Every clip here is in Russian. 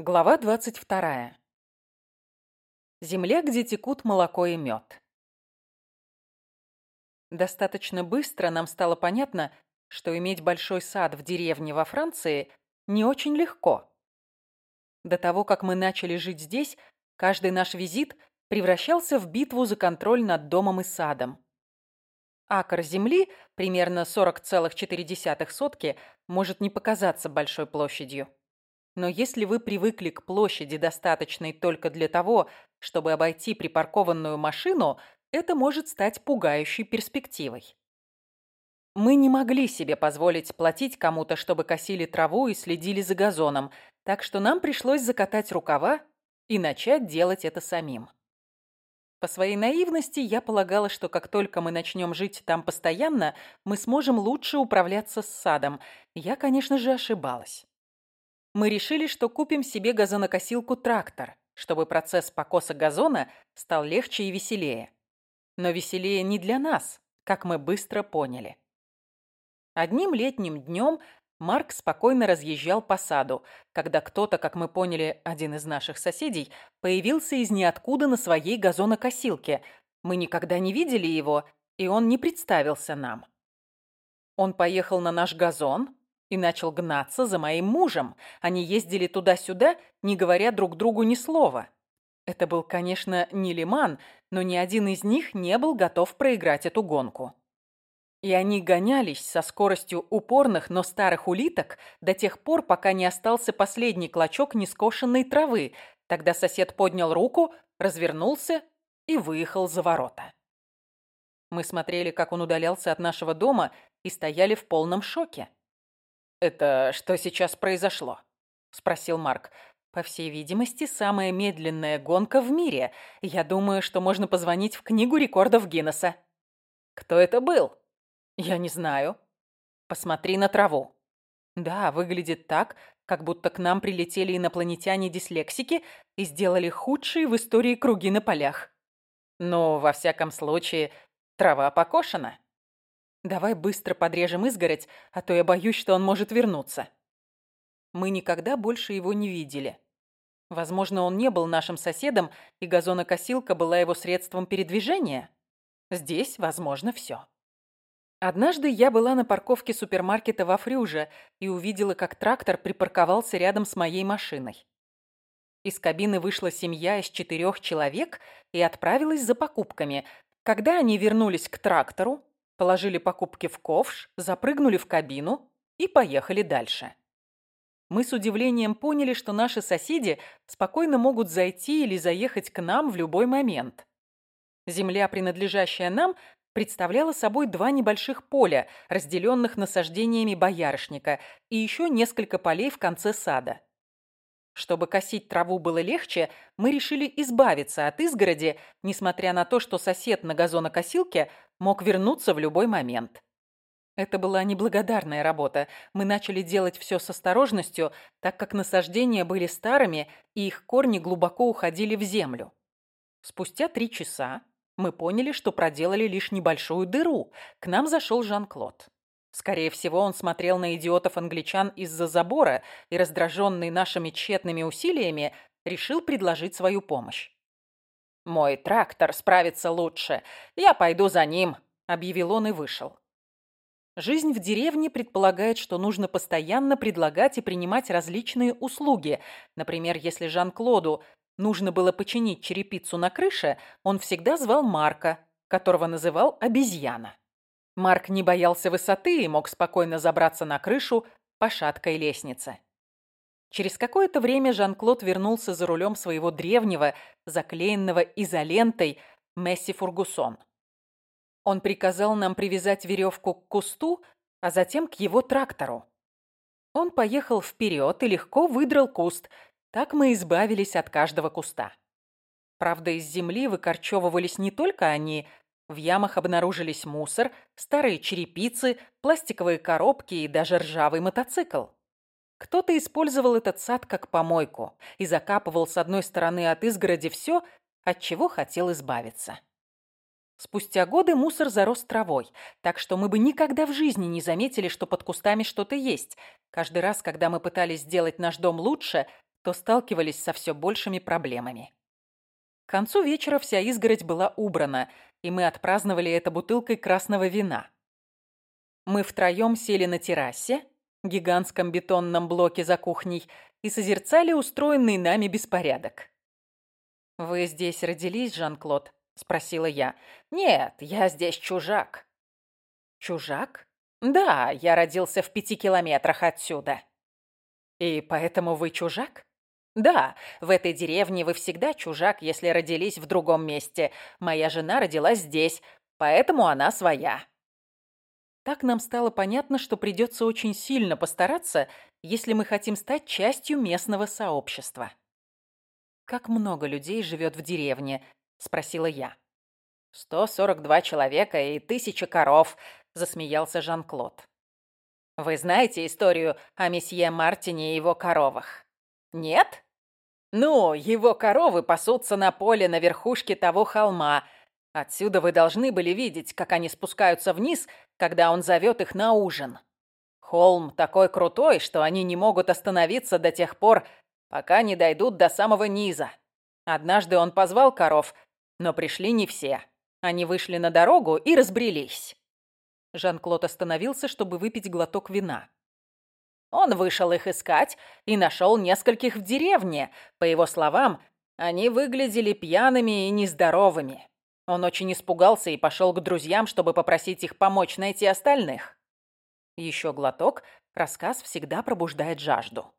Глава 22. Земля, где текут молоко и мед. Достаточно быстро нам стало понятно, что иметь большой сад в деревне во Франции не очень легко. До того, как мы начали жить здесь, каждый наш визит превращался в битву за контроль над домом и садом. Акр земли, примерно 40,4 сотки, может не показаться большой площадью. Но если вы привыкли к площади, достаточной только для того, чтобы обойти припаркованную машину, это может стать пугающей перспективой. Мы не могли себе позволить платить кому-то, чтобы косили траву и следили за газоном, так что нам пришлось закатать рукава и начать делать это самим. По своей наивности я полагала, что как только мы начнем жить там постоянно, мы сможем лучше управляться с садом. Я, конечно же, ошибалась мы решили, что купим себе газонокосилку-трактор, чтобы процесс покоса газона стал легче и веселее. Но веселее не для нас, как мы быстро поняли. Одним летним днем Марк спокойно разъезжал по саду, когда кто-то, как мы поняли, один из наших соседей, появился из ниоткуда на своей газонокосилке. Мы никогда не видели его, и он не представился нам. Он поехал на наш газон, и начал гнаться за моим мужем. Они ездили туда-сюда, не говоря друг другу ни слова. Это был, конечно, не Лиман, но ни один из них не был готов проиграть эту гонку. И они гонялись со скоростью упорных, но старых улиток до тех пор, пока не остался последний клочок нескошенной травы. Тогда сосед поднял руку, развернулся и выехал за ворота. Мы смотрели, как он удалялся от нашего дома, и стояли в полном шоке. «Это что сейчас произошло?» – спросил Марк. «По всей видимости, самая медленная гонка в мире. Я думаю, что можно позвонить в книгу рекордов Гиннесса». «Кто это был?» «Я не знаю». «Посмотри на траву». «Да, выглядит так, как будто к нам прилетели инопланетяне-дислексики и сделали худшие в истории круги на полях. Но, во всяком случае, трава покошена». Давай быстро подрежем изгородь, а то я боюсь, что он может вернуться. Мы никогда больше его не видели. Возможно, он не был нашим соседом, и газонокосилка была его средством передвижения. Здесь возможно все. Однажды я была на парковке супермаркета во Фрюже и увидела, как трактор припарковался рядом с моей машиной. Из кабины вышла семья из четырех человек и отправилась за покупками. Когда они вернулись к трактору, положили покупки в ковш, запрыгнули в кабину и поехали дальше. Мы с удивлением поняли, что наши соседи спокойно могут зайти или заехать к нам в любой момент. Земля, принадлежащая нам, представляла собой два небольших поля, разделенных насаждениями боярышника, и еще несколько полей в конце сада. Чтобы косить траву было легче, мы решили избавиться от изгороди, несмотря на то, что сосед на газонокосилке мог вернуться в любой момент. Это была неблагодарная работа. Мы начали делать все с осторожностью, так как насаждения были старыми и их корни глубоко уходили в землю. Спустя три часа мы поняли, что проделали лишь небольшую дыру. К нам зашел Жан-Клод. Скорее всего, он смотрел на идиотов-англичан из-за забора и, раздраженный нашими тщетными усилиями, решил предложить свою помощь. «Мой трактор справится лучше. Я пойду за ним», — объявил он и вышел. Жизнь в деревне предполагает, что нужно постоянно предлагать и принимать различные услуги. Например, если Жан-Клоду нужно было починить черепицу на крыше, он всегда звал Марка, которого называл обезьяна. Марк не боялся высоты и мог спокойно забраться на крышу по шаткой лестнице. Через какое-то время Жан-Клод вернулся за рулем своего древнего, заклеенного изолентой Месси Фургусон. Он приказал нам привязать веревку к кусту, а затем к его трактору. Он поехал вперед и легко выдрал куст. Так мы избавились от каждого куста. Правда, из земли выкорчевывались не только они, в ямах обнаружились мусор, старые черепицы, пластиковые коробки и даже ржавый мотоцикл. Кто-то использовал этот сад как помойку и закапывал с одной стороны от изгороди все, от чего хотел избавиться. Спустя годы мусор зарос травой, так что мы бы никогда в жизни не заметили, что под кустами что-то есть. Каждый раз, когда мы пытались сделать наш дом лучше, то сталкивались со все большими проблемами. К концу вечера вся изгородь была убрана, и мы отпраздновали это бутылкой красного вина. Мы втроем сели на террасе, гигантском бетонном блоке за кухней, и созерцали устроенный нами беспорядок. «Вы здесь родились, Жан-Клод?» – спросила я. «Нет, я здесь чужак». «Чужак?» «Да, я родился в пяти километрах отсюда». «И поэтому вы чужак?» «Да, в этой деревне вы всегда чужак, если родились в другом месте. Моя жена родилась здесь, поэтому она своя». Так нам стало понятно, что придется очень сильно постараться, если мы хотим стать частью местного сообщества. «Как много людей живет в деревне?» – спросила я. «Сто сорок два человека и тысяча коров», – засмеялся Жан-Клод. «Вы знаете историю о месье Мартине и его коровах?» «Нет?» «Ну, его коровы пасутся на поле на верхушке того холма. Отсюда вы должны были видеть, как они спускаются вниз, когда он зовет их на ужин. Холм такой крутой, что они не могут остановиться до тех пор, пока не дойдут до самого низа. Однажды он позвал коров, но пришли не все. Они вышли на дорогу и разбрелись. Жан-Клод остановился, чтобы выпить глоток вина. Он вышел их искать и нашел нескольких в деревне. По его словам, они выглядели пьяными и нездоровыми. Он очень испугался и пошел к друзьям, чтобы попросить их помочь найти остальных. Еще глоток, рассказ всегда пробуждает жажду.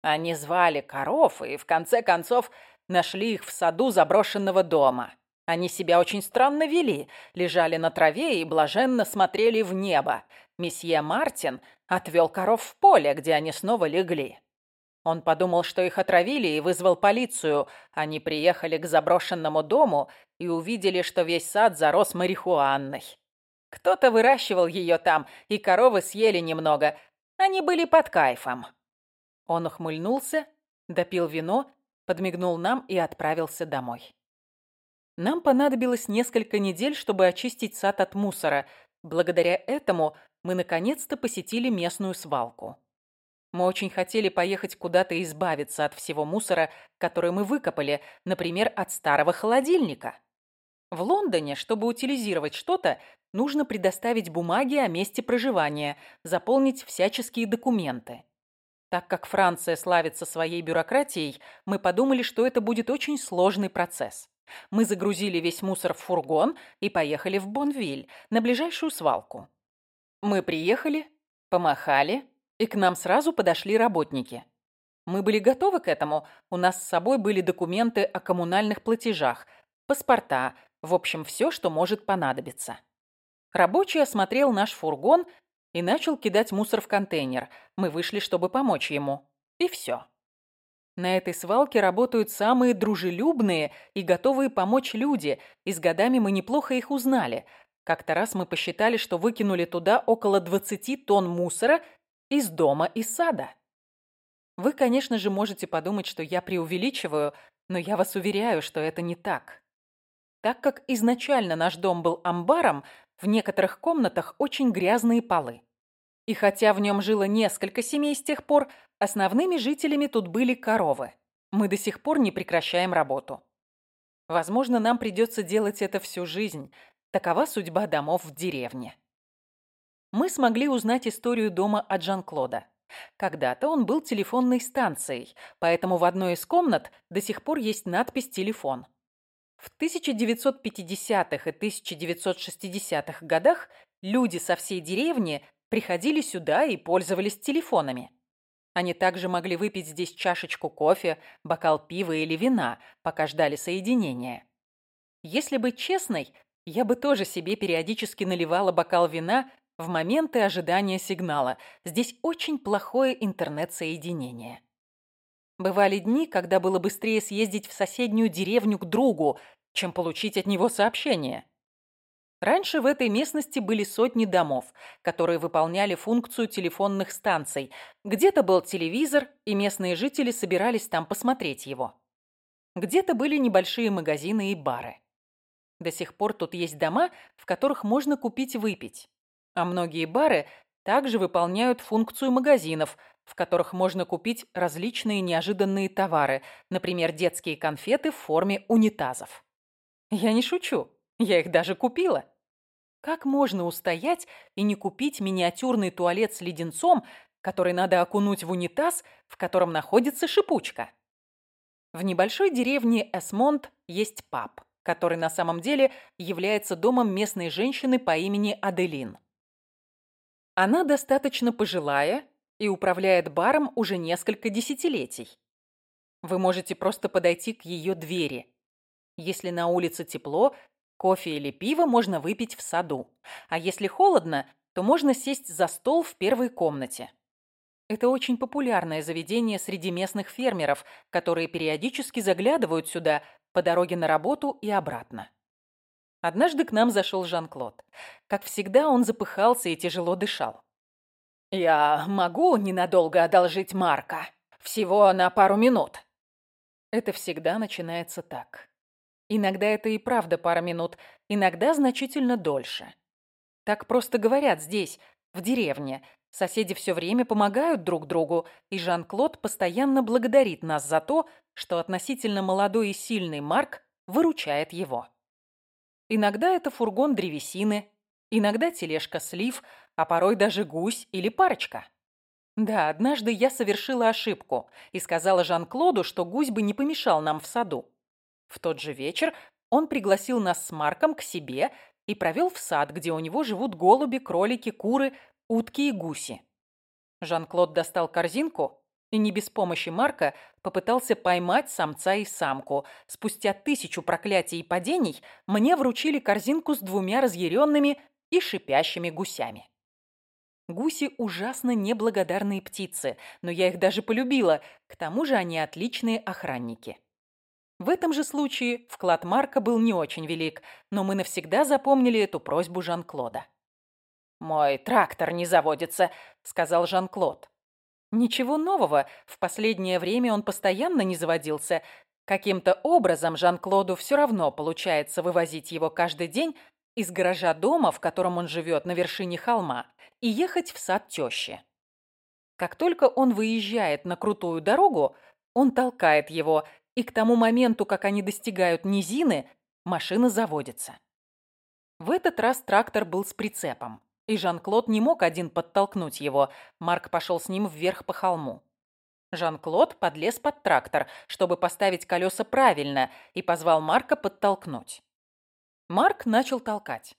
Они звали коров и, в конце концов, нашли их в саду заброшенного дома. Они себя очень странно вели, лежали на траве и блаженно смотрели в небо. Месье Мартин отвел коров в поле, где они снова легли. Он подумал, что их отравили, и вызвал полицию. Они приехали к заброшенному дому и увидели, что весь сад зарос марихуаной. Кто-то выращивал ее там, и коровы съели немного. Они были под кайфом. Он ухмыльнулся, допил вино, подмигнул нам и отправился домой. Нам понадобилось несколько недель, чтобы очистить сад от мусора. Благодаря этому мы наконец-то посетили местную свалку. Мы очень хотели поехать куда-то и избавиться от всего мусора, который мы выкопали, например, от старого холодильника. В Лондоне, чтобы утилизировать что-то, нужно предоставить бумаги о месте проживания, заполнить всяческие документы. Так как Франция славится своей бюрократией, мы подумали, что это будет очень сложный процесс. Мы загрузили весь мусор в фургон и поехали в Бонвиль, на ближайшую свалку. Мы приехали, помахали, и к нам сразу подошли работники. Мы были готовы к этому, у нас с собой были документы о коммунальных платежах, паспорта, в общем, все, что может понадобиться. Рабочий осмотрел наш фургон и начал кидать мусор в контейнер. Мы вышли, чтобы помочь ему. И все. На этой свалке работают самые дружелюбные и готовые помочь люди, и с годами мы неплохо их узнали. Как-то раз мы посчитали, что выкинули туда около 20 тонн мусора из дома и сада. Вы, конечно же, можете подумать, что я преувеличиваю, но я вас уверяю, что это не так. Так как изначально наш дом был амбаром, в некоторых комнатах очень грязные полы. И хотя в нем жило несколько семей с тех пор, основными жителями тут были коровы. Мы до сих пор не прекращаем работу. Возможно, нам придется делать это всю жизнь. Такова судьба домов в деревне. Мы смогли узнать историю дома от Жан-Клода. Когда-то он был телефонной станцией, поэтому в одной из комнат до сих пор есть надпись «Телефон». В 1950-х и 1960-х годах люди со всей деревни приходили сюда и пользовались телефонами. Они также могли выпить здесь чашечку кофе, бокал пива или вина, пока ждали соединения. Если быть честной, я бы тоже себе периодически наливала бокал вина в моменты ожидания сигнала. Здесь очень плохое интернет-соединение. Бывали дни, когда было быстрее съездить в соседнюю деревню к другу, чем получить от него сообщение. Раньше в этой местности были сотни домов, которые выполняли функцию телефонных станций. Где-то был телевизор, и местные жители собирались там посмотреть его. Где-то были небольшие магазины и бары. До сих пор тут есть дома, в которых можно купить выпить. А многие бары также выполняют функцию магазинов, в которых можно купить различные неожиданные товары, например, детские конфеты в форме унитазов. Я не шучу, я их даже купила. Как можно устоять и не купить миниатюрный туалет с леденцом, который надо окунуть в унитаз, в котором находится шипучка? В небольшой деревне Эсмонт есть паб, который на самом деле является домом местной женщины по имени Аделин. Она достаточно пожилая и управляет баром уже несколько десятилетий. Вы можете просто подойти к ее двери. Если на улице тепло, кофе или пиво можно выпить в саду. А если холодно, то можно сесть за стол в первой комнате. Это очень популярное заведение среди местных фермеров, которые периодически заглядывают сюда по дороге на работу и обратно. Однажды к нам зашел Жан-Клод. Как всегда, он запыхался и тяжело дышал. «Я могу ненадолго одолжить Марка? Всего на пару минут?» Это всегда начинается так. Иногда это и правда пара минут, иногда значительно дольше. Так просто говорят здесь, в деревне. Соседи все время помогают друг другу, и Жан-Клод постоянно благодарит нас за то, что относительно молодой и сильный Марк выручает его. Иногда это фургон древесины, иногда тележка слив, а порой даже гусь или парочка. Да, однажды я совершила ошибку и сказала Жан-Клоду, что гусь бы не помешал нам в саду. В тот же вечер он пригласил нас с Марком к себе и провел в сад, где у него живут голуби, кролики, куры, утки и гуси. Жан-Клод достал корзинку и не без помощи Марка попытался поймать самца и самку. Спустя тысячу проклятий и падений мне вручили корзинку с двумя разъяренными и шипящими гусями. Гуси ужасно неблагодарные птицы, но я их даже полюбила, к тому же они отличные охранники. В этом же случае вклад Марка был не очень велик, но мы навсегда запомнили эту просьбу Жан-Клода. «Мой трактор не заводится», — сказал Жан-Клод. Ничего нового, в последнее время он постоянно не заводился. Каким-то образом Жан-Клоду все равно получается вывозить его каждый день из гаража дома, в котором он живет на вершине холма, и ехать в сад тещи. Как только он выезжает на крутую дорогу, он толкает его, и к тому моменту, как они достигают низины, машина заводится. В этот раз трактор был с прицепом. И Жан-Клод не мог один подтолкнуть его. Марк пошел с ним вверх по холму. Жан-Клод подлез под трактор, чтобы поставить колеса правильно, и позвал Марка подтолкнуть. Марк начал толкать.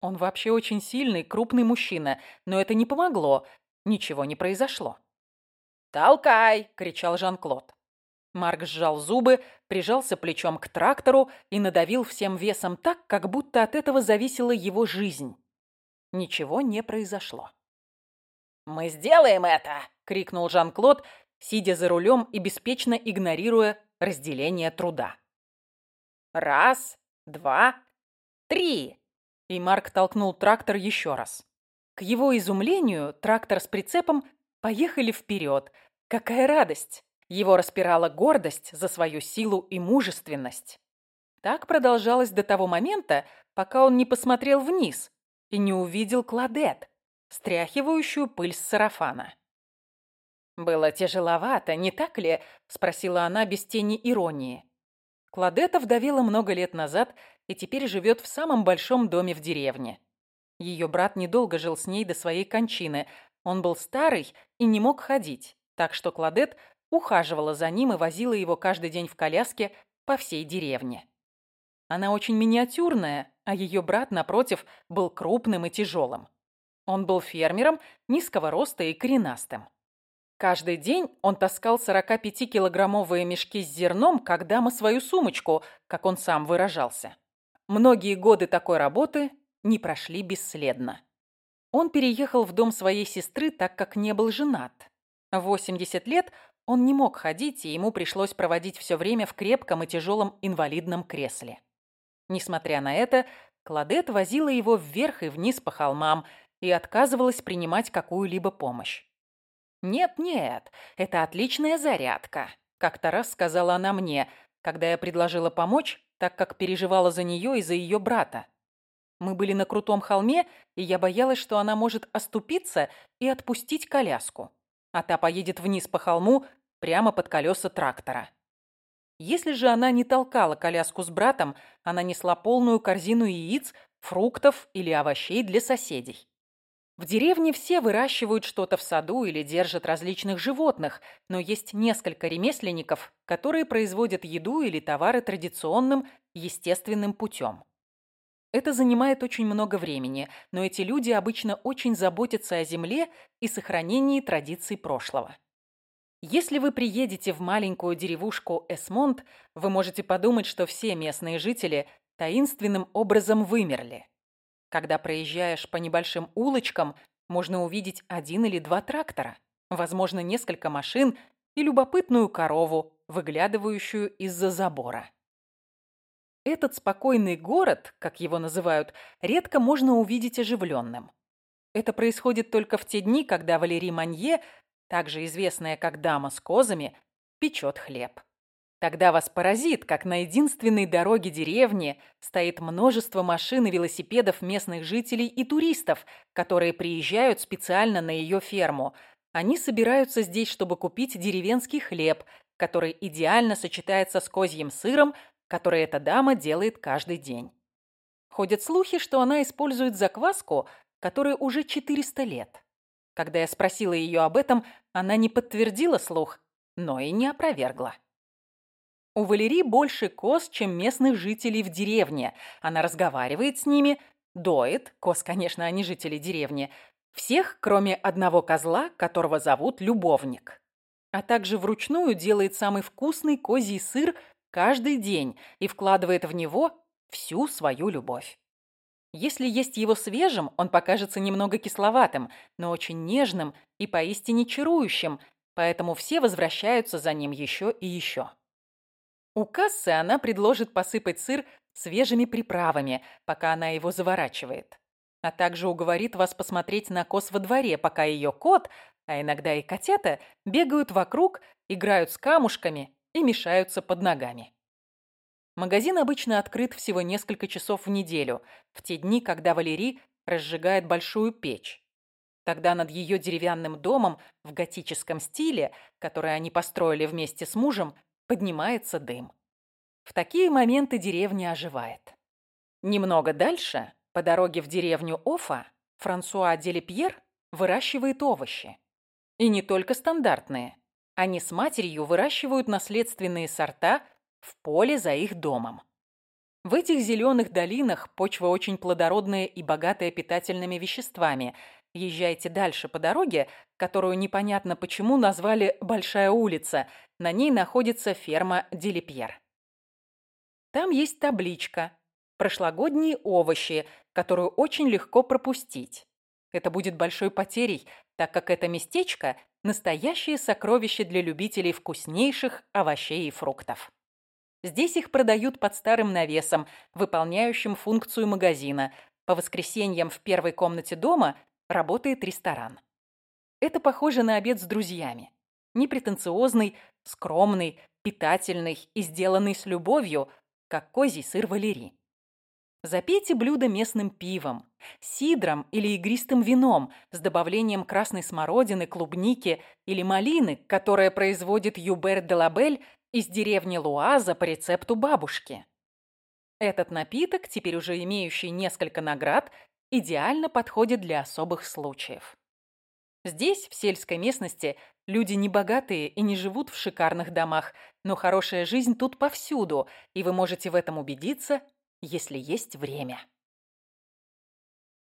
Он вообще очень сильный, крупный мужчина, но это не помогло. Ничего не произошло. «Толкай!» — кричал Жан-Клод. Марк сжал зубы, прижался плечом к трактору и надавил всем весом так, как будто от этого зависела его жизнь. Ничего не произошло. «Мы сделаем это!» — крикнул Жан-Клод, сидя за рулем и беспечно игнорируя разделение труда. «Раз, два, три!» И Марк толкнул трактор еще раз. К его изумлению трактор с прицепом поехали вперед. Какая радость! Его распирала гордость за свою силу и мужественность. Так продолжалось до того момента, пока он не посмотрел вниз, и не увидел Кладет, стряхивающую пыль с сарафана. «Было тяжеловато, не так ли?» – спросила она без тени иронии. Кладета вдовела много лет назад и теперь живет в самом большом доме в деревне. Ее брат недолго жил с ней до своей кончины. Он был старый и не мог ходить, так что Кладет ухаживала за ним и возила его каждый день в коляске по всей деревне. Она очень миниатюрная, а ее брат, напротив, был крупным и тяжелым. Он был фермером, низкого роста и коренастым. Каждый день он таскал 45-килограммовые мешки с зерном, как дама свою сумочку, как он сам выражался. Многие годы такой работы не прошли бесследно. Он переехал в дом своей сестры, так как не был женат. В 80 лет он не мог ходить, и ему пришлось проводить все время в крепком и тяжелом инвалидном кресле. Несмотря на это, Кладет возила его вверх и вниз по холмам и отказывалась принимать какую-либо помощь. «Нет-нет, это отличная зарядка», — как-то раз сказала она мне, когда я предложила помочь, так как переживала за нее и за ее брата. Мы были на крутом холме, и я боялась, что она может оступиться и отпустить коляску. а та поедет вниз по холму прямо под колеса трактора. Если же она не толкала коляску с братом, она несла полную корзину яиц, фруктов или овощей для соседей. В деревне все выращивают что-то в саду или держат различных животных, но есть несколько ремесленников, которые производят еду или товары традиционным, естественным путем. Это занимает очень много времени, но эти люди обычно очень заботятся о земле и сохранении традиций прошлого. Если вы приедете в маленькую деревушку Эсмонт, вы можете подумать, что все местные жители таинственным образом вымерли. Когда проезжаешь по небольшим улочкам, можно увидеть один или два трактора, возможно, несколько машин и любопытную корову, выглядывающую из-за забора. Этот спокойный город, как его называют, редко можно увидеть оживленным. Это происходит только в те дни, когда Валерий Манье также известная как дама с козами, печет хлеб. Тогда вас поразит, как на единственной дороге деревни стоит множество машин и велосипедов местных жителей и туристов, которые приезжают специально на ее ферму. Они собираются здесь, чтобы купить деревенский хлеб, который идеально сочетается с козьим сыром, который эта дама делает каждый день. Ходят слухи, что она использует закваску, которой уже 400 лет. Когда я спросила ее об этом, она не подтвердила слух, но и не опровергла. У Валерии больше коз, чем местных жителей в деревне. Она разговаривает с ними, доит, коз, конечно, они жители деревни, всех, кроме одного козла, которого зовут Любовник. А также вручную делает самый вкусный козий сыр каждый день и вкладывает в него всю свою любовь. Если есть его свежим, он покажется немного кисловатым, но очень нежным и поистине чарующим, поэтому все возвращаются за ним еще и еще. У кассы она предложит посыпать сыр свежими приправами, пока она его заворачивает. А также уговорит вас посмотреть на коз во дворе, пока ее кот, а иногда и котята, бегают вокруг, играют с камушками и мешаются под ногами. Магазин обычно открыт всего несколько часов в неделю, в те дни, когда Валерий разжигает большую печь. Тогда над ее деревянным домом в готическом стиле, который они построили вместе с мужем, поднимается дым. В такие моменты деревня оживает. Немного дальше, по дороге в деревню Офа, Франсуа Делепьер выращивает овощи. И не только стандартные. Они с матерью выращивают наследственные сорта в поле за их домом. В этих зеленых долинах почва очень плодородная и богатая питательными веществами. Езжайте дальше по дороге, которую непонятно почему назвали «Большая улица». На ней находится ферма Делипьер. Там есть табличка «Прошлогодние овощи», которую очень легко пропустить. Это будет большой потерей, так как это местечко – настоящее сокровище для любителей вкуснейших овощей и фруктов. Здесь их продают под старым навесом, выполняющим функцию магазина. По воскресеньям в первой комнате дома работает ресторан. Это похоже на обед с друзьями. Непретенциозный, скромный, питательный и сделанный с любовью, как козий сыр валерий. Запейте блюдо местным пивом, сидром или игристым вином с добавлением красной смородины, клубники или малины, которое производит Юбер де Лабель из деревни Луаза по рецепту бабушки. Этот напиток, теперь уже имеющий несколько наград, идеально подходит для особых случаев. Здесь, в сельской местности, люди не богатые и не живут в шикарных домах, но хорошая жизнь тут повсюду, и вы можете в этом убедиться, если есть время.